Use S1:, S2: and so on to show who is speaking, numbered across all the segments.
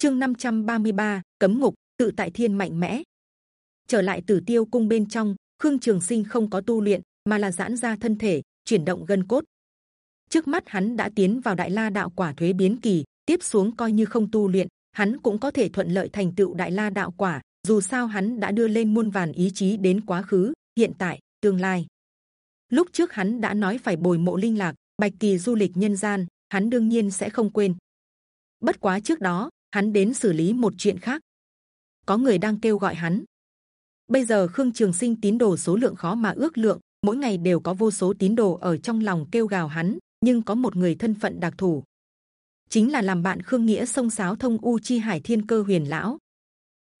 S1: chương 533, cấm ngục tự tại thiên mạnh mẽ. Trở lại tử tiêu cung bên trong khương trường sinh không có tu luyện mà là giãn ra thân thể chuyển động gân cốt. Trước mắt hắn đã tiến vào đại la đạo quả thuế biến kỳ tiếp xuống coi như không tu luyện hắn cũng có thể thuận lợi thành tựu đại la đạo quả dù sao hắn đã đưa lên muôn vàn ý chí đến quá khứ hiện tại tương lai. Lúc trước hắn đã nói phải bồi mộ linh lạc bạch kỳ du lịch nhân gian hắn đương nhiên sẽ không quên. Bất quá trước đó hắn đến xử lý một chuyện khác. Có người đang kêu gọi hắn. Bây giờ khương trường sinh tín đồ số lượng khó mà ước lượng, mỗi ngày đều có vô số tín đồ ở trong lòng kêu gào hắn, nhưng có một người thân phận đặc thù. Chính là làm bạn khương nghĩa sông sáo thông u chi hải thiên cơ huyền lão.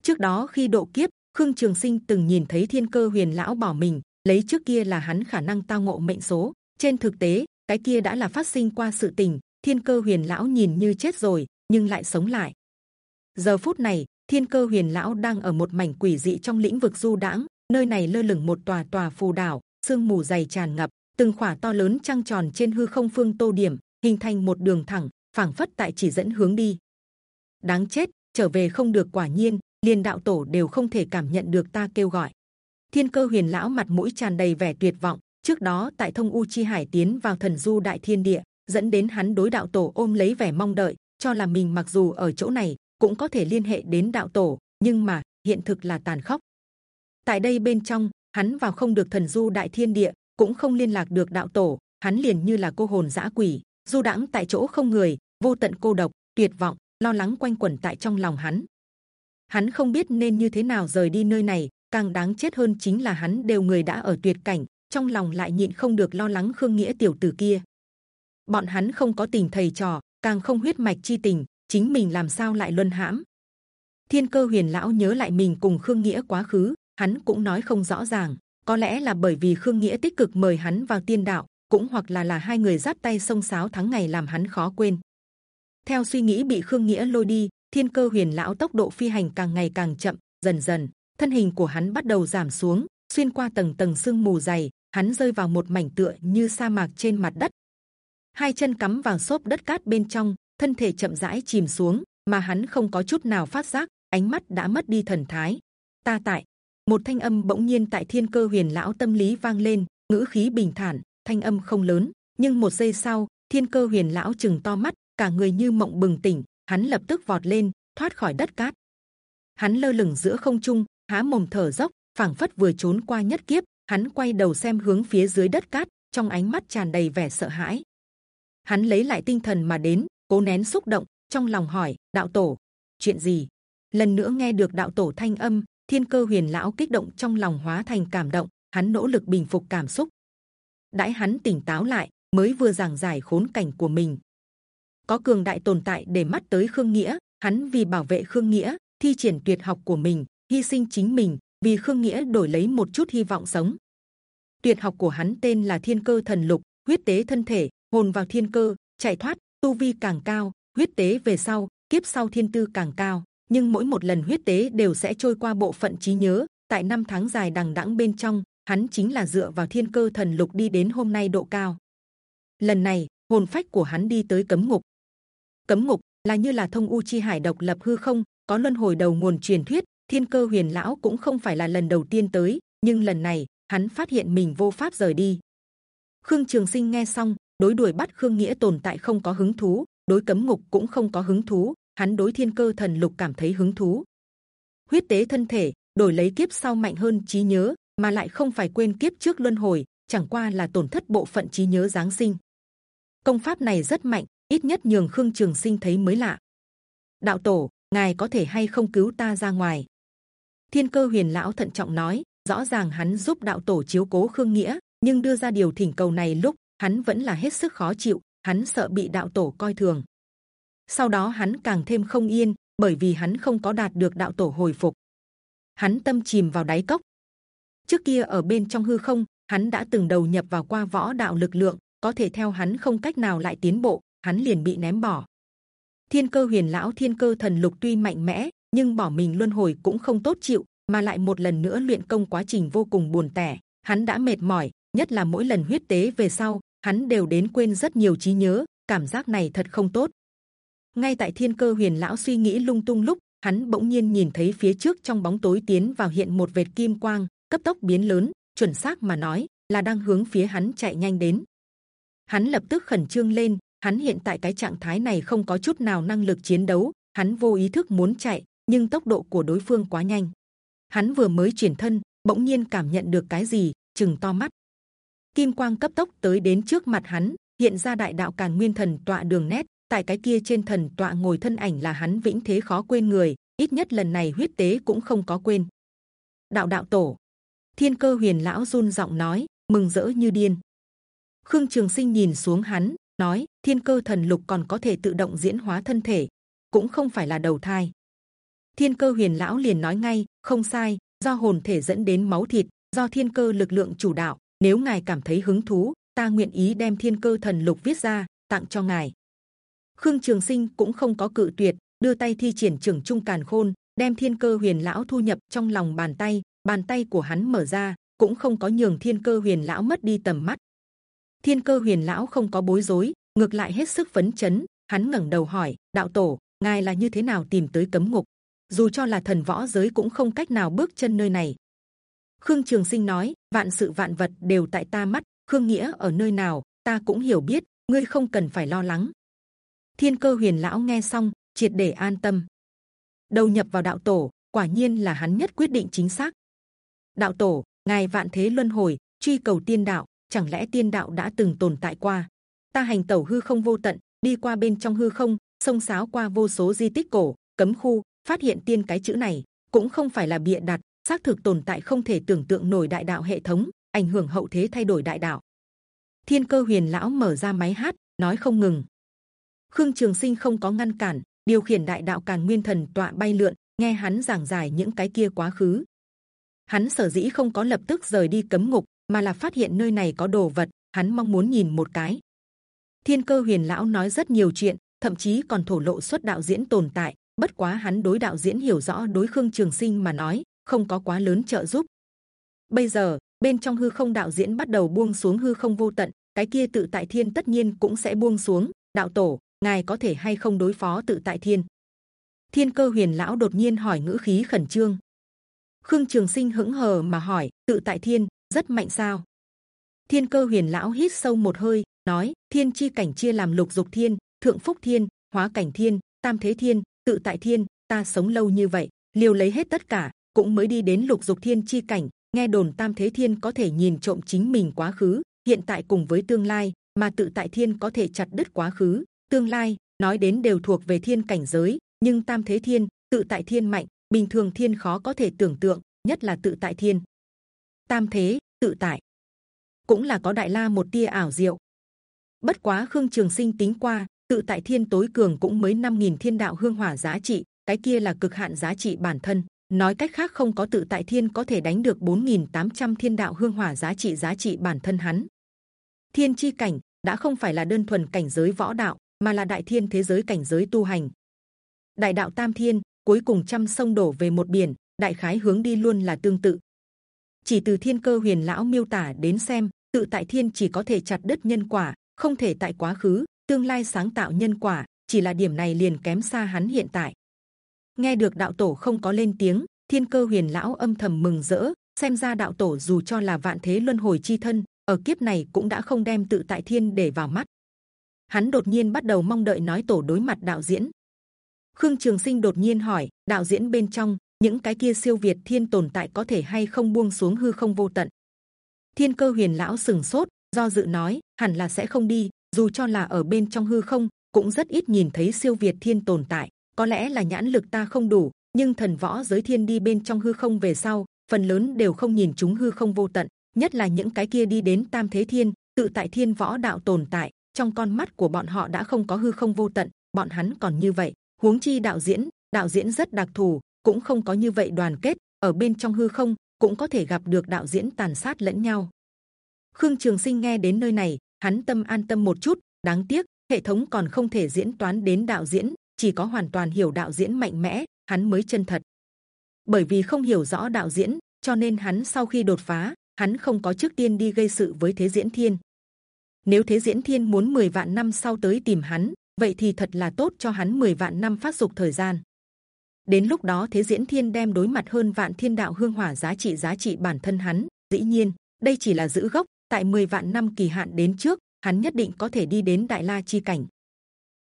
S1: Trước đó khi độ kiếp, khương trường sinh từng nhìn thấy thiên cơ huyền lão bỏ mình, lấy trước kia là hắn khả năng tao ngộ mệnh số. Trên thực tế, cái kia đã là phát sinh qua sự tình, thiên cơ huyền lão nhìn như chết rồi, nhưng lại sống lại giờ phút này, thiên cơ huyền lão đang ở một mảnh quỷ dị trong lĩnh vực du đãng, nơi này lơ lửng một tòa tòa phù đảo, sương mù dày tràn ngập, từng khỏa to lớn trăng tròn trên hư không phương tô điểm, hình thành một đường thẳng, phảng phất tại chỉ dẫn hướng đi. Đáng chết, trở về không được quả nhiên, liền đạo tổ đều không thể cảm nhận được ta kêu gọi. Thiên cơ huyền lão mặt mũi tràn đầy vẻ tuyệt vọng, trước đó tại thông u chi hải tiến vào thần du đại thiên địa, dẫn đến hắn đối đạo tổ ôm lấy vẻ mong đợi, cho là mình mặc dù ở chỗ này cũng có thể liên hệ đến đạo tổ, nhưng mà, hiện thực là tàn khốc. Tại đây bên trong, hắn vào không được thần du đại thiên địa, cũng không liên lạc được đạo tổ, hắn liền như là cô hồn dã quỷ, du đãng tại chỗ không người, vô tận cô độc, tuyệt vọng, lo lắng quanh quẩn tại trong lòng hắn. Hắn không biết nên như thế nào rời đi nơi này, càng đáng chết hơn chính là hắn đều người đã ở tuyệt cảnh, trong lòng lại nhịn không được lo lắng khương nghĩa tiểu tử kia. Bọn hắn không có tình thầy trò, càng không huyết mạch chi tình chính mình làm sao lại luân hãm? Thiên cơ huyền lão nhớ lại mình cùng khương nghĩa quá khứ, hắn cũng nói không rõ ràng. Có lẽ là bởi vì khương nghĩa tích cực mời hắn vào tiên đạo, cũng hoặc là là hai người giáp tay sông sáo tháng ngày làm hắn khó quên. Theo suy nghĩ bị khương nghĩa lôi đi, thiên cơ huyền lão tốc độ phi hành càng ngày càng chậm, dần dần, thân hình của hắn bắt đầu giảm xuống, xuyên qua tầng tầng sương mù dày, hắn rơi vào một mảnh tựa như sa mạc trên mặt đất. Hai chân cắm vào xốp đất cát bên trong thân thể chậm rãi chìm xuống, mà hắn không có chút nào phát giác, ánh mắt đã mất đi thần thái. Ta tại, một thanh âm bỗng nhiên tại thiên cơ huyền lão tâm lý vang lên, ngữ khí bình thản, thanh âm không lớn, nhưng một giây sau, thiên cơ huyền lão chừng to mắt, cả người như mộng bừng tỉnh, hắn lập tức vọt lên, thoát khỏi đất cát. Hắn lơ lửng giữa không trung, há mồm thở dốc, phảng phất vừa trốn qua nhất kiếp, hắn quay đầu xem hướng phía dưới đất cát, trong ánh mắt tràn đầy vẻ sợ hãi. Hắn lấy lại tinh thần mà đến cố nén xúc động, trong lòng hỏi, đạo tổ, chuyện gì? Lần nữa nghe được đạo tổ thanh âm, thiên cơ huyền lão kích động trong lòng hóa thành cảm động, hắn nỗ lực bình phục cảm xúc. Đãi hắn tỉnh táo lại, mới vừa giảng giải khốn cảnh của mình. Có cường đại tồn tại để mắt tới khương nghĩa, hắn vì bảo vệ khương nghĩa, thi triển tuyệt học của mình, hy sinh chính mình, vì khương nghĩa đổi lấy một chút hy vọng sống. Tuyệt học của hắn tên là thiên cơ thần lục, huyết tế thân thể, hồn vào thiên cơ, chạy thoát tu vi càng cao, huyết tế về sau, kiếp sau thiên tư càng cao. Nhưng mỗi một lần huyết tế đều sẽ trôi qua bộ phận trí nhớ. Tại năm tháng dài đằng đẵng bên trong, hắn chính là dựa vào thiên cơ thần lục đi đến hôm nay độ cao. Lần này, hồn phách của hắn đi tới cấm ngục. Cấm ngục là như là thông u chi hải độc lập hư không, có luân hồi đầu nguồn truyền thuyết. Thiên cơ huyền lão cũng không phải là lần đầu tiên tới, nhưng lần này, hắn phát hiện mình vô pháp rời đi. Khương trường sinh nghe xong đối đuổi bắt khương nghĩa tồn tại không có hứng thú, đối cấm ngục cũng không có hứng thú, hắn đối thiên cơ thần lục cảm thấy hứng thú. Huyết tế thân thể, đổi lấy kiếp sau mạnh hơn trí nhớ, mà lại không phải quên kiếp trước luân hồi, chẳng qua là tổn thất bộ phận trí nhớ giáng sinh. Công pháp này rất mạnh, ít nhất nhường khương trường sinh thấy mới lạ. Đạo tổ, ngài có thể hay không cứu ta ra ngoài? Thiên cơ huyền lão thận trọng nói, rõ ràng hắn giúp đạo tổ chiếu cố khương nghĩa, nhưng đưa ra điều thỉnh cầu này lúc hắn vẫn là hết sức khó chịu, hắn sợ bị đạo tổ coi thường. Sau đó hắn càng thêm không yên, bởi vì hắn không có đạt được đạo tổ hồi phục. Hắn tâm chìm vào đáy cốc. Trước kia ở bên trong hư không, hắn đã từng đầu nhập vào qua võ đạo lực lượng, có thể theo hắn không cách nào lại tiến bộ, hắn liền bị ném bỏ. Thiên cơ huyền lão, thiên cơ thần lục tuy mạnh mẽ, nhưng bỏ mình luân hồi cũng không tốt chịu, mà lại một lần nữa luyện công quá trình vô cùng buồn tẻ. Hắn đã mệt mỏi, nhất là mỗi lần huyết tế về sau hắn đều đến quên rất nhiều trí nhớ, cảm giác này thật không tốt. Ngay tại thiên cơ huyền lão suy nghĩ lung tung lúc, hắn bỗng nhiên nhìn thấy phía trước trong bóng tối tiến vào hiện một vệt kim quang, cấp tốc biến lớn, chuẩn xác mà nói là đang hướng phía hắn chạy nhanh đến. Hắn lập tức khẩn trương lên, hắn hiện tại cái trạng thái này không có chút nào năng lực chiến đấu, hắn vô ý thức muốn chạy, nhưng tốc độ của đối phương quá nhanh. Hắn vừa mới chuyển thân, bỗng nhiên cảm nhận được cái gì, chừng to mắt kim quang cấp tốc tới đến trước mặt hắn, hiện ra đại đạo càn nguyên thần tọa đường nét, tại cái kia trên thần tọa ngồi thân ảnh là hắn vĩnh thế khó quên người, ít nhất lần này huyết tế cũng không có quên. Đạo đạo tổ, thiên cơ huyền lão run giọng nói, mừng rỡ như điên. Khương trường sinh nhìn xuống hắn, nói, thiên cơ thần lục còn có thể tự động diễn hóa thân thể, cũng không phải là đầu thai. Thiên cơ huyền lão liền nói ngay, không sai, do hồn thể dẫn đến máu thịt, do thiên cơ lực lượng chủ đạo nếu ngài cảm thấy hứng thú, ta nguyện ý đem thiên cơ thần lục viết ra, tặng cho ngài. Khương trường sinh cũng không có cự tuyệt, đưa tay thi triển trưởng trung càn khôn, đem thiên cơ huyền lão thu nhập trong lòng bàn tay bàn tay của hắn mở ra, cũng không có nhường thiên cơ huyền lão mất đi tầm mắt. Thiên cơ huyền lão không có bối rối, ngược lại hết sức phấn chấn, hắn ngẩng đầu hỏi, đạo tổ, ngài là như thế nào tìm tới cấm ngục? Dù cho là thần võ giới cũng không cách nào bước chân nơi này khương trường sinh nói, vạn sự vạn vật đều tại ta mắt, khương nghĩa ở nơi nào, ta cũng hiểu biết, ngươi không cần phải lo lắng. Thiên cơ huyền lão nghe xong, triệt để an tâm. Đầu nhập vào đạo tổ, quả nhiên là hắn nhất quyết định chính xác. Đạo tổ, ngài vạn thế luân hồi, truy cầu tiên đạo, chẳng lẽ tiên đạo đã từng tồn tại qua? Ta hành tẩu hư không vô tận, đi qua bên trong hư không sông sáo qua vô số di tích cổ, cấm khu, phát hiện tiên cái chữ này, cũng không phải là bịa đặt xác thực tồn tại không thể tưởng tượng nổi đại đạo hệ thống, ảnh hưởng hậu thế thay đổi đại đạo. Thiên cơ huyền lão mở ra máy hát, nói không ngừng. Khương trường sinh không có ngăn cản, điều khiển đại đạo càn nguyên thần tọa bay lượn, nghe hắn giảng giải những cái kia quá khứ. Hắn sở dĩ không có lập tức rời đi cấm ngục, mà là phát hiện nơi này có đồ vật, hắn mong muốn nhìn một cái. Thiên cơ huyền lão nói rất nhiều chuyện, thậm chí còn thổ lộ xuất đạo diễn tồn tại, bất quá hắn đối đạo diễn hiểu rõ đối khương trường sinh mà nói không có quá lớn trợ giúp. Bây giờ, bên trong hư không đạo diễn bắt đầu buông xuống hư không vô tận, cái kia tự tại thiên tất nhiên cũng sẽ buông xuống. Đạo tổ, ngài có thể hay không đối phó tự tại thiên? Thiên cơ huyền lão đột nhiên hỏi ngữ khí khẩn trương. Khương trường sinh hững hờ mà hỏi, tự tại thiên, rất mạnh sao? Thiên cơ huyền lão hít sâu một hơi, nói, thiên chi cảnh chia làm lục dục thiên, thượng phúc thiên, hóa cảnh thiên, tam thế thiên, tự tại thiên, ta sống lâu như vậy, liều lấy hết tất cả cũng mới đi đến lục dục thiên chi cảnh, nghe đồn tam thế thiên có thể nhìn trộm chính mình quá khứ, hiện tại cùng với tương lai, mà tự tại thiên có thể chặt đứt quá khứ, tương lai, nói đến đều thuộc về thiên cảnh giới, nhưng tam thế thiên, tự tại thiên mạnh, bình thường thiên khó có thể tưởng tượng, nhất là tự tại thiên. Tam thế, tự tại, cũng là có đại la một tia ảo diệu. Bất quá khương trường sinh tính qua, tự tại thiên tối cường cũng mới 5.000 thiên đạo hương hỏa giá trị, cái kia là cực hạn giá trị bản thân nói cách khác không có tự tại thiên có thể đánh được 4.800 thiên đạo hương hỏa giá trị giá trị bản thân hắn. Thiên chi cảnh đã không phải là đơn thuần cảnh giới võ đạo, mà là đại thiên thế giới cảnh giới tu hành. Đại đạo tam thiên, cuối cùng trăm sông đổ về một biển, đại khái hướng đi luôn là tương tự. Chỉ từ thiên cơ huyền lão miêu tả đến xem, tự tại thiên chỉ có thể chặt đứt nhân quả, không thể tại quá khứ, tương lai sáng tạo nhân quả, chỉ là điểm này liền kém xa hắn hiện tại. Nghe được đạo tổ không có lên tiếng thiên cơ huyền lão âm thầm mừng rỡ, xem ra đạo tổ dù cho là vạn thế luân hồi chi thân, ở kiếp này cũng đã không đem tự tại thiên để vào mắt. Hắn đột nhiên bắt đầu mong đợi nói tổ đối mặt đạo diễn. Khương trường sinh đột nhiên hỏi, đạo diễn bên trong, những cái kia siêu việt thiên tồn tại có thể hay không buông xuống hư không vô tận? Thiên cơ huyền lão sừng sốt, do dự nói, hẳn là sẽ không đi, dù cho là ở bên trong hư không, cũng rất ít nhìn thấy siêu việt thiên tồn tại. Có lẽ là nhãn lực ta không đủ nhưng thần võ giới thiên đi bên trong hư không về sau, phần lớn đều không nhìn chúng hư không vô tận, nhất là những cái kia đi đến tam thế thiên, tự tại thiên võ đạo tồn tại, trong con mắt của bọn họ đã không có hư không vô tận, bọn hắn còn như vậy, huống chi đạo diễn đạo diễn rất đặc thù, cũng không có như vậy đoàn kết, ở bên trong hư không, cũng có thể gặp được đạo diễn tàn sát lẫn nhau. Khương trường sinh nghe đến nơi này, hắn tâm an tâm một chút, đáng tiếc, hệ thống còn không thể diễn toán đến đạo diễn, chỉ có hoàn toàn hiểu đạo diễn mạnh mẽ hắn mới chân thật bởi vì không hiểu rõ đạo diễn cho nên hắn sau khi đột phá hắn không có trước tiên đi gây sự với thế diễn thiên nếu thế diễn thiên muốn 10 vạn năm sau tới tìm hắn vậy thì thật là tốt cho hắn 10 vạn năm phát dục thời gian. Đến lúc đó thế diễn thiên đem đối mặt hơn vạn thiên đạo hương hỏa giá trị giá trị bản thân hắn. Dĩ nhiên, đây chỉ là giữ gốc. Tại 10 vạn năm kỳ hạn đến trước, hắn nhất định có thể đi đến đại la chi cảnh.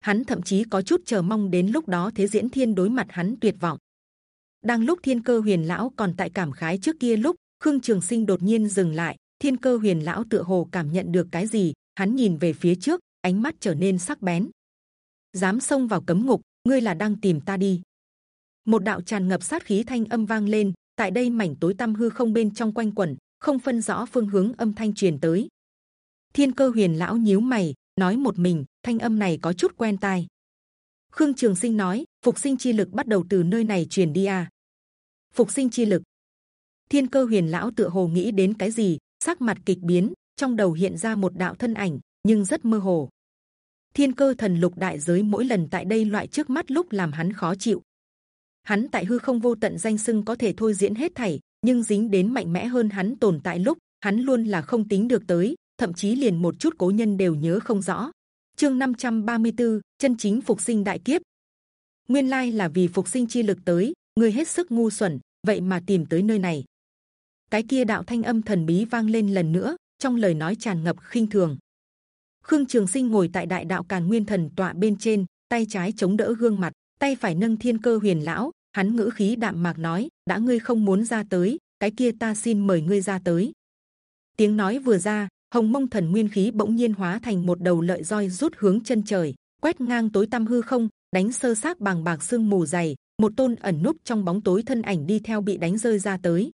S1: Hắn thậm chí có chút chờ mong đến lúc đó thế diễn thiên đối mặt hắn tuyệt vọng. Đang lúc thiên cơ huyền lão còn tại cảm khái trước kia lúc khương trường sinh đột nhiên dừng lại, thiên cơ huyền lão tựa hồ cảm nhận được cái gì, hắn nhìn về phía trước, ánh mắt trở nên sắc bén. Dám xông vào cấm ngục, ngươi là đang tìm ta đi. Một đạo tràn ngập sát khí thanh âm vang lên, tại đây mảnh tối tăm hư không bên trong quanh quẩn, không phân rõ phương hướng âm thanh truyền tới. Thiên cơ huyền lão nhíu mày, nói một mình, thanh âm này có chút quen tai. Khương Trường Sinh nói, phục sinh chi lực bắt đầu từ nơi này truyền đi à? Phục sinh chi lực. Thiên cơ huyền lão tựa hồ nghĩ đến cái gì, sắc mặt kịch biến, trong đầu hiện ra một đạo thân ảnh, nhưng rất mơ hồ. Thiên cơ thần lục đại giới mỗi lần tại đây loại trước mắt lúc làm hắn khó chịu. Hắn tại hư không vô tận danh sưng có thể thôi diễn hết thảy, nhưng dính đến mạnh mẽ hơn hắn tồn tại lúc hắn luôn là không tính được tới, thậm chí liền một chút cố nhân đều nhớ không rõ. Chương 534, chân chính phục sinh đại kiếp. Nguyên lai là vì phục sinh chi lực tới, người hết sức ngu xuẩn, vậy mà tìm tới nơi này. Cái kia đạo thanh âm thần bí vang lên lần nữa, trong lời nói tràn ngập khinh thường. Khương Trường Sinh ngồi tại đại đạo càn nguyên thần tọa bên trên, tay trái chống đỡ gương mặt, tay phải nâng thiên cơ huyền lão. Hắn ngữ khí đạm mạc nói: đã ngươi không muốn ra tới, cái kia ta xin mời ngươi ra tới. Tiếng nói vừa ra, hồng mông thần nguyên khí bỗng nhiên hóa thành một đầu lợi roi rút hướng chân trời, quét ngang tối tăm hư không, đánh sơ xác bằng bạc xương mù dày. Một tôn ẩn núp trong bóng tối thân ảnh đi theo bị đánh rơi ra tới.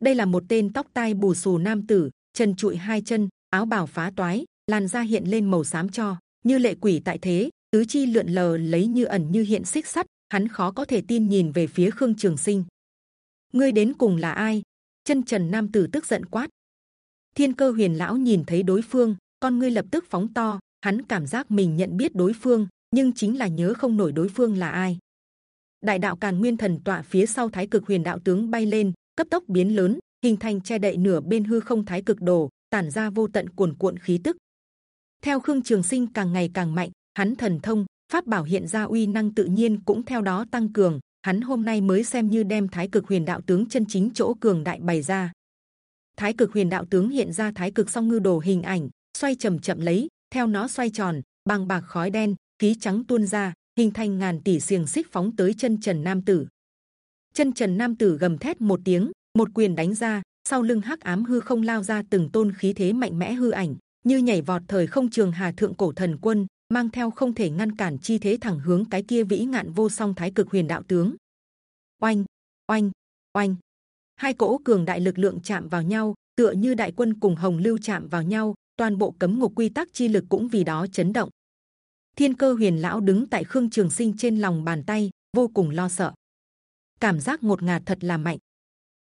S1: Đây là một tên tóc tai bù xù nam tử, chân trụi hai chân, áo bào phá toái, làn da hiện lên màu xám cho, như lệ quỷ tại thế, tứ chi lượn lờ lấy như ẩn như hiện xích sắt. Hắn khó có thể tin nhìn về phía Khương Trường Sinh. Ngươi đến cùng là ai? Chân trần nam tử tức giận quát. Thiên cơ huyền lão nhìn thấy đối phương, con ngươi lập tức phóng to. Hắn cảm giác mình nhận biết đối phương, nhưng chính là nhớ không nổi đối phương là ai. Đại đạo càn nguyên thần tọa phía sau thái cực huyền đạo tướng bay lên, cấp tốc biến lớn, hình thành che đậy nửa bên hư không thái cực đồ, tản ra vô tận cuồn cuộn khí tức. Theo Khương Trường Sinh càng ngày càng mạnh, hắn thần thông, pháp bảo hiện ra uy năng tự nhiên cũng theo đó tăng cường. Hắn hôm nay mới xem như đem Thái Cực Huyền Đạo tướng chân chính chỗ cường đại bày ra. Thái Cực Huyền Đạo tướng hiện ra Thái Cực song ngư đồ hình ảnh, xoay chậm chậm lấy, theo nó xoay tròn, bằng bạc khói đen, khí trắng tuôn ra, hình thành ngàn tỷ xiềng xích phóng tới chân trần nam tử. Chân trần nam tử gầm thét một tiếng, một quyền đánh ra, sau lưng hắc ám hư không lao ra từng tôn khí thế mạnh mẽ hư ảnh, như nhảy vọt thời không trường hà thượng cổ thần quân, mang theo không thể ngăn cản chi thế thẳng hướng cái kia vĩ ngạn vô song thái cực huyền đạo tướng. Oanh, oanh, oanh, hai cỗ cường đại lực lượng chạm vào nhau, tựa như đại quân cùng hồng lưu chạm vào nhau, toàn bộ cấm ngục quy tắc chi lực cũng vì đó chấn động. Thiên cơ huyền lão đứng tại khương trường sinh trên lòng bàn tay, vô cùng lo sợ. Cảm giác ngột ngạt thật là mạnh.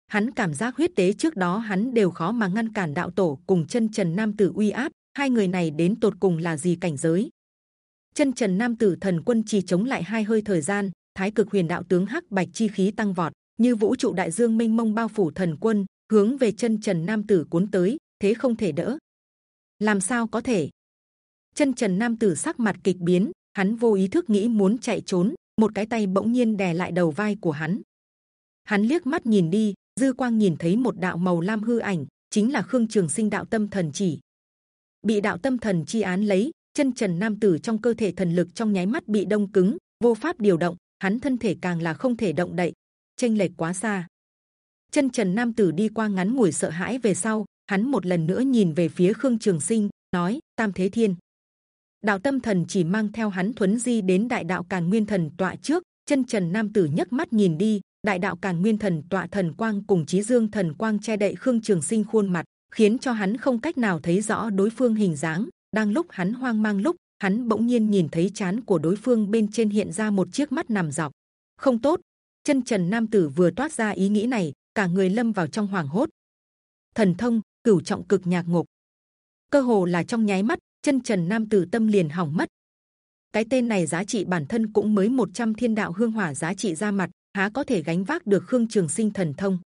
S1: Hắn cảm giác huyết tế trước đó hắn đều khó mà ngăn cản đạo tổ cùng chân trần nam tử uy áp. Hai người này đến tột cùng là gì cảnh giới? chân trần nam tử thần quân chỉ chống lại hai hơi thời gian thái cực huyền đạo tướng hắc bạch chi khí tăng vọt như vũ trụ đại dương mênh mông bao phủ thần quân hướng về chân trần nam tử cuốn tới thế không thể đỡ. Làm sao có thể? Chân trần nam tử sắc mặt kịch biến hắn vô ý thức nghĩ muốn chạy trốn một cái tay bỗng nhiên đè lại đầu vai của hắn. Hắn liếc mắt nhìn đi dư quang nhìn thấy một đạo màu lam hư ảnh chính là khương trường sinh đạo tâm thần chỉ. Bị đạo tâm thần chi án lấy chân trần nam tử trong cơ thể thần lực trong nháy mắt bị đông cứng, vô pháp điều động, hắn thân thể càng là không thể động đậy, chênh lệch quá xa. Chân trần nam tử đi qua ngắn ngủi sợ hãi về sau, hắn một lần nữa nhìn về phía khương trường sinh, nói: Tam Thế Thiên. Đạo tâm thần chỉ mang theo hắn thuấn di đến đại đạo càn nguyên thần tọa trước, chân trần nam tử nhấc mắt nhìn đi, đại đạo càn nguyên thần tọa thần quang cùng trí dương thần quang che đậy khương trường sinh khuôn mặt, khiến cho hắn không cách nào thấy rõ đối phương hình dáng, đang lúc hắn hoang mang lúc hắn bỗng nhiên nhìn thấy chán của đối phương bên trên hiện ra một chiếc mắt nằm dọc không tốt chân trần nam tử vừa toát ra ý nghĩ này, cả người lâm vào trong hoàng hốt. Thần thông, cửu trọng cực nhạc ngục. Cơ hồ là trong nháy mắt, chân trần nam tử tâm liền hỏng mất. Cái tên này giá trị bản thân cũng mới 100 thiên đạo hương hỏa giá trị ra mặt, há có thể gánh vác được khương trường sinh thần thông.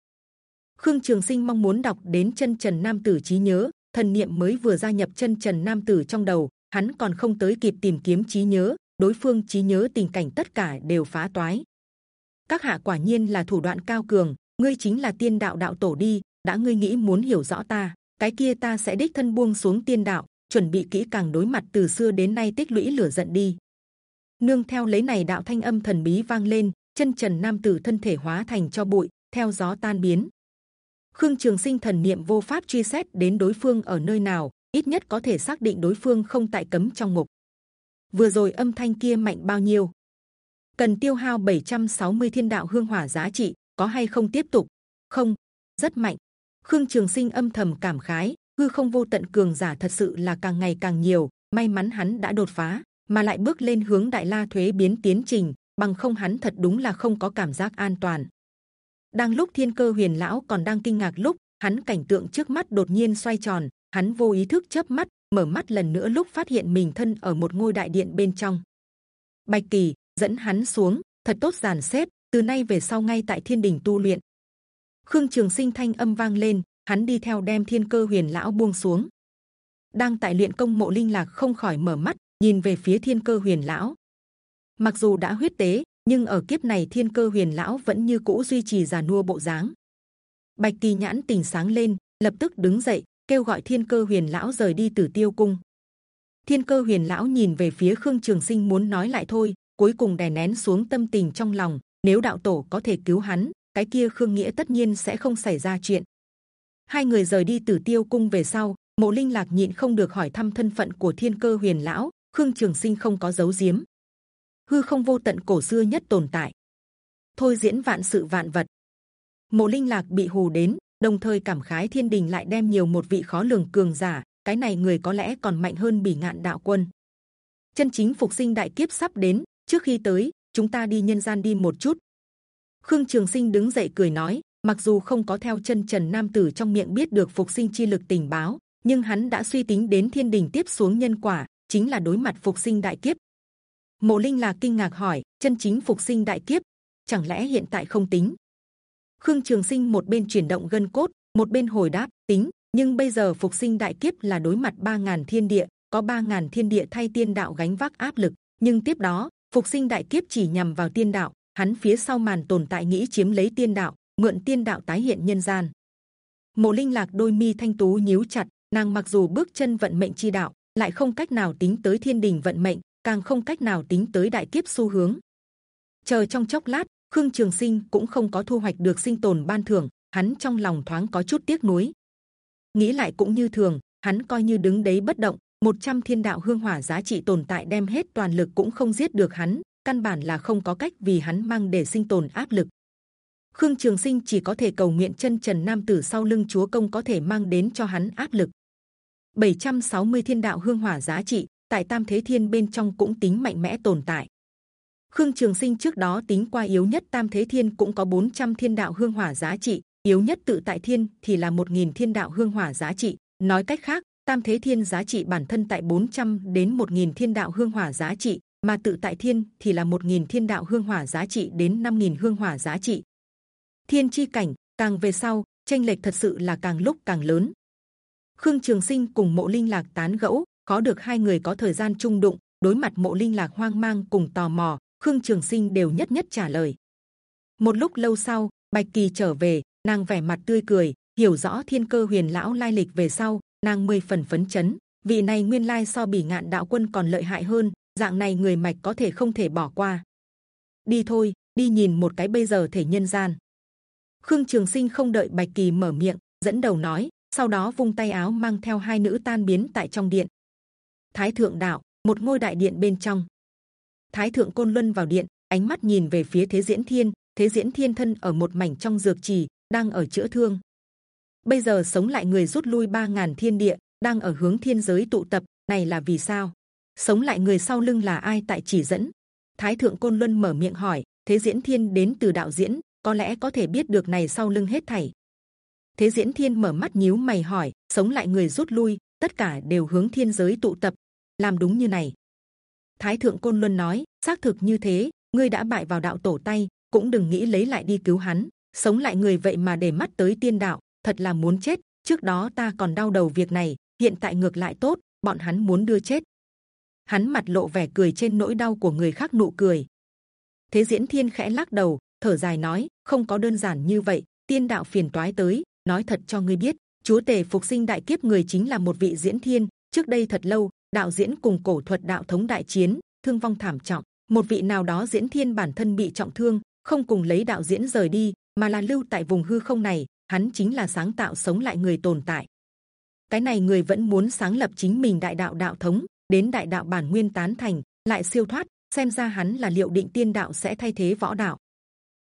S1: Khương trường sinh mong muốn đọc đến chân trần nam tử trí nhớ, thần niệm mới vừa gia nhập chân trần nam tử trong đầu, hắn còn không tới kịp tìm kiếm trí nhớ, đối phương trí nhớ tình cảnh tất cả đều phá toái các hạ quả nhiên là thủ đoạn cao cường, ngươi chính là tiên đạo đạo tổ đi, đã ngươi nghĩ muốn hiểu rõ ta, cái kia ta sẽ đích thân buông xuống tiên đạo, chuẩn bị kỹ càng đối mặt từ xưa đến nay tích lũy lửa giận đi. Nương theo lấy này đạo thanh âm thần bí vang lên, chân trần nam tử thân thể hóa thành cho bụi, theo gió tan biến. Khương trường sinh thần niệm vô pháp truy xét đến đối phương ở nơi nào, ít nhất có thể xác định đối phương không tại cấm trong ngục vừa rồi âm thanh kia mạnh bao nhiêu cần tiêu hao 760 thiên đạo hương hỏa giá trị, có hay không tiếp tục? Không. Rất mạnh. Khương trường sinh âm thầm cảm khái, hư không vô tận cường giả thật sự là càng ngày càng nhiều, may mắn hắn đã đột phá, mà lại bước lên hướng đại la thuế biến tiến trình, bằng không hắn thật đúng là không có cảm giác an toàn. Đang lúc thiên cơ huyền lão còn đang kinh ngạc lúc, hắn cảnh tượng trước mắt đột nhiên xoay tròn, hắn vô ý thức chớp mắt, mở mắt lần nữa lúc phát hiện mình thân ở một ngôi đại điện bên trong. Bạch kỳ dẫn hắn xuống, thật tốt giàn xếp, từ nay về sau ngay tại thiên đình tu luyện. Khương trường sinh thanh âm vang lên, hắn đi theo đem thiên cơ huyền lão buông xuống. Đang tại luyện công mộ linh lạc không khỏi mở mắt, nhìn về phía thiên cơ huyền lão. Mặc dù đã huyết tế, nhưng ở kiếp này thiên cơ huyền lão vẫn như cũ duy trì già nua bộ dáng. Bạch kỳ nhãn tình sáng lên, lập tức đứng dậy, kêu gọi thiên cơ huyền lão rời đi tử tiêu cung. Thiên cơ huyền lão nhìn về phía khương trường sinh muốn nói lại thôi cuối cùng đè nén xuống tâm tình trong lòng, nếu đạo tổ có thể cứu hắn, cái kia khương nghĩa tất nhiên sẽ không xảy ra chuyện. Hai người rời đi tử tiêu cung về sau, mộ linh lạc nhịn không được hỏi thăm thân phận của thiên cơ huyền lão, khương trường sinh không có giấu giếm. Hư không vô tận cổ xưa nhất tồn tại. Thôi diễn vạn sự vạn vật. Mộ linh lạc bị hù đến, đồng thời cảm khái thiên đình lại đem nhiều một vị khó lường cường giả, cái này người có lẽ còn mạnh hơn bỉ ngạn đạo quân. Chân chính phục sinh đại kiếp sắp đến trước khi tới, chúng ta đi nhân gian đi một chút. Khương trường sinh đứng dậy cười nói, mặc dù không có theo chân trần nam tử trong miệng biết được phục sinh chi lực tình báo, nhưng hắn đã suy tính đến thiên đình tiếp xuống nhân quả, chính là đối mặt phục sinh đại kiếp. Mộ linh là kinh ngạc hỏi, chân chính phục sinh đại kiếp, chẳng lẽ hiện tại không tính? Khương trường sinh một bên chuyển động gân cốt, một bên hồi đáp, tính, nhưng bây giờ phục sinh đại kiếp là đối mặt ba ngàn thiên địa, có ba ngàn thiên địa thay tiên đạo gánh vác áp lực, nhưng tiếp đó phục sinh đại kiếp chỉ nhằm vào tiên đạo, hắn phía sau màn tồn tại nghĩ chiếm lấy tiên đạo, mượn tiên đạo tái hiện nhân gian. Mộ linh lạc đôi mi thanh tú nhíu chặt, nàng mặc dù bước chân vận mệnh chi đạo, lại không cách nào tính tới thiên đình vận mệnh, càng không cách nào tính tới đại kiếp xu hướng. Chờ trong chốc lát, khương trường sinh cũng không có thu hoạch được sinh tồn ban thưởng, hắn trong lòng thoáng có chút tiếc nuối. Nghĩ lại cũng như thường, hắn coi như đứng đấy bất động 100 thiên đạo hương hỏa giá trị tồn tại đem hết toàn lực cũng không giết được hắn, căn bản là không có cách vì hắn mang để sinh tồn áp lực. Khương trường sinh chỉ có thể cầu nguyện chân trần nam tử sau lưng chúa công có thể mang đến cho hắn áp lực. 760 thiên đạo hương hỏa giá trị tại tam thế thiên bên trong cũng tính mạnh mẽ tồn tại. Khương trường sinh trước đó tính qua yếu nhất tam thế thiên cũng có 400 thiên đạo hương hỏa giá trị, yếu nhất tự tại thiên thì là 1.000 thiên đạo hương hỏa giá trị. Nói cách khác tam thế thiên giá trị bản thân tại 400 đến 1.000 thiên đạo hương hỏa giá trị, mà tự tại thiên thì là 1.000 thiên đạo hương hỏa giá trị đến 5.000 hương hỏa giá trị. Thiên chi cảnh, càng về sau tranh lệch thật sự là càng lúc càng lớn. Khương trường sinh cùng mộ linh lạc tán gẫu, có được hai người có thời gian chung đụng, đối mặt mộ linh lạc hoang mang cùng tò mò, khương trường sinh đều nhất nhất trả lời. Một lúc lâu sau, bạch kỳ trở về, nàng vẻ mặt tươi cười, hiểu rõ thiên cơ huyền lão lai lịch về sau nàng mười phần phấn chấn vị này nguyên lai so bỉ ngạn đạo quân còn lợi hại hơn, dạng này người mạch có thể không thể bỏ qua. Đi thôi, đi nhìn một cái bây giờ thể nhân gian. Khương trường sinh không đợi bạch kỳ mở miệng, dẫn đầu nói, sau đó vung tay áo mang theo hai nữ tan biến tại trong điện. Thái thượng đạo, một ngôi đại điện bên trong. Thái thượng côn luân vào điện, ánh mắt nhìn về phía thế diễn thiên. Thế diễn thiên thân ở một mảnh trong dược trì, đang ở chữa thương bây giờ sống lại người rút lui ba ngàn thiên địa, đang ở hướng thiên giới tụ tập, này là vì sao? Sống lại người sau lưng là ai tại chỉ dẫn? Thái thượng côn luân mở miệng hỏi, thế diễn thiên đến từ đạo diễn, có lẽ có thể biết được này sau lưng hết thảy. Thế diễn thiên mở mắt nhíu mày hỏi, sống lại người rút lui, tất cả đều hướng thiên giới tụ tập, làm đúng như này. Thái thượng côn luân nói, xác thực như thế, ngươi đã bại vào đạo tổ tay, cũng đừng nghĩ lấy lại đi cứu hắn. Sống lại người vậy mà để mắt tới tiên đạo thật là muốn chết. Trước đó ta còn đau đầu việc này, hiện tại ngược lại tốt, bọn hắn muốn đưa chết. Hắn mặt lộ vẻ cười trên nỗi đau của người khác nụ cười. Thế diễn thiên khẽ lắc đầu, thở dài nói, không có đơn giản như vậy, tiên đạo phiền toái tới, nói thật cho ngươi biết, chúa tể phục sinh đại kiếp người chính là một vị diễn thiên, trước đây thật lâu, đạo diễn cùng cổ thuật đạo thống đại chiến, thương vong thảm trọng. Một vị nào đó diễn thiên bản thân bị trọng thương, không cùng lấy đạo diễn rời đi, mà là lưu tại vùng hư không này hắn chính là sáng tạo sống lại người tồn tại. Cái này người vẫn muốn sáng lập chính mình đại đạo đạo thống, đến đại đạo bản nguyên tán thành, lại siêu thoát, xem ra hắn là liệu định tiên đạo sẽ thay thế võ đạo.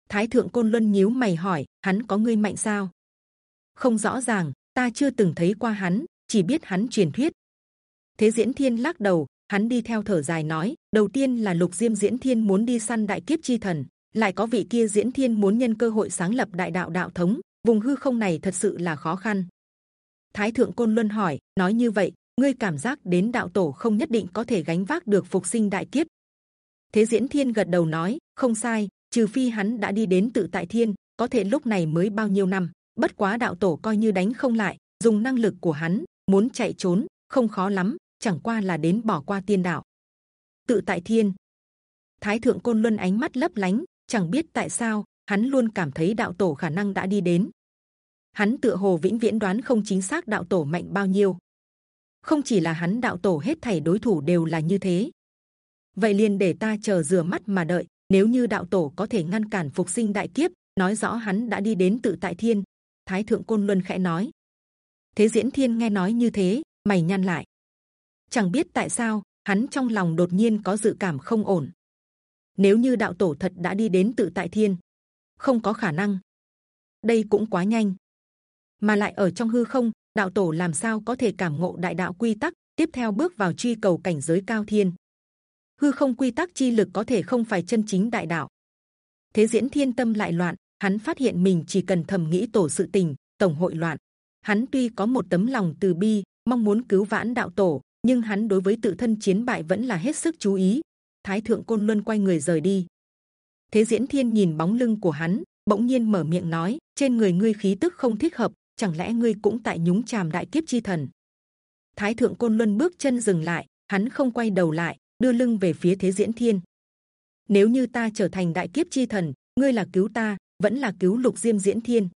S1: Thái thượng côn luân nhíu mày hỏi, hắn có ngươi mạnh sao? Không rõ ràng, ta chưa từng thấy qua hắn, chỉ biết hắn truyền thuyết. Thế diễn thiên lắc đầu, hắn đi theo thở dài nói, đầu tiên là lục diêm diễn thiên muốn đi săn đại kiếp chi thần, lại có vị kia diễn thiên muốn nhân cơ hội sáng lập đại đạo đạo thống vùng hư không này thật sự là khó khăn. Thái thượng côn luân hỏi, nói như vậy, ngươi cảm giác đến đạo tổ không nhất định có thể gánh vác được phục sinh đại kiếp. Thế diễn thiên gật đầu nói, không sai, trừ phi hắn đã đi đến tự tại thiên, có thể lúc này mới bao nhiêu năm, bất quá đạo tổ coi như đánh không lại, dùng năng lực của hắn, muốn chạy trốn, không khó lắm, chẳng qua là đến bỏ qua tiên đạo. Tự tại thiên. Thái thượng côn luân ánh mắt lấp lánh, chẳng biết tại sao hắn luôn cảm thấy đạo tổ khả năng đã đi đến. Hắn tựa hồ vĩnh viễn đoán không chính xác đạo tổ mạnh bao nhiêu. Không chỉ là hắn, đạo tổ hết thảy đối thủ đều là như thế. Vậy liền để ta chờ rửa mắt mà đợi. Nếu như đạo tổ có thể ngăn cản phục sinh đại kiếp, nói rõ hắn đã đi đến tự tại thiên. Thái thượng côn luân khẽ nói. Thế diễn thiên nghe nói như thế, mày nhăn lại. Chẳng biết tại sao, hắn trong lòng đột nhiên có dự cảm không ổn. Nếu như đạo tổ thật đã đi đến tự tại thiên không có khả năng. Đây cũng quá nhanh. Mà lại ở trong hư không, đạo tổ làm sao có thể cảm ngộ đại đạo quy tắc, tiếp theo bước vào truy cầu cảnh giới cao thiên. Hư không quy tắc chi lực có thể không phải chân chính đại đạo. Thế diễn thiên tâm lại loạn, hắn phát hiện mình chỉ cần thầm nghĩ tổ sự tình, tổng hội loạn. Hắn tuy có một tấm lòng từ bi, mong muốn cứu vãn đạo tổ, nhưng hắn đối với tự thân chiến bại vẫn là hết sức chú ý. Thái thượng côn luân quay người rời đi thế diễn thiên nhìn bóng lưng của hắn, bỗng nhiên mở miệng nói, trên người ngươi khí tức không thích hợp, chẳng lẽ ngươi cũng tại nhúng chàm đại kiếp chi thần? Thái thượng côn luân bước chân dừng lại, hắn không quay đầu lại, đưa lưng về phía thế diễn thiên. Nếu như ta trở thành đại kiếp chi thần, ngươi là cứu ta, vẫn là cứu lục diêm diễn thiên.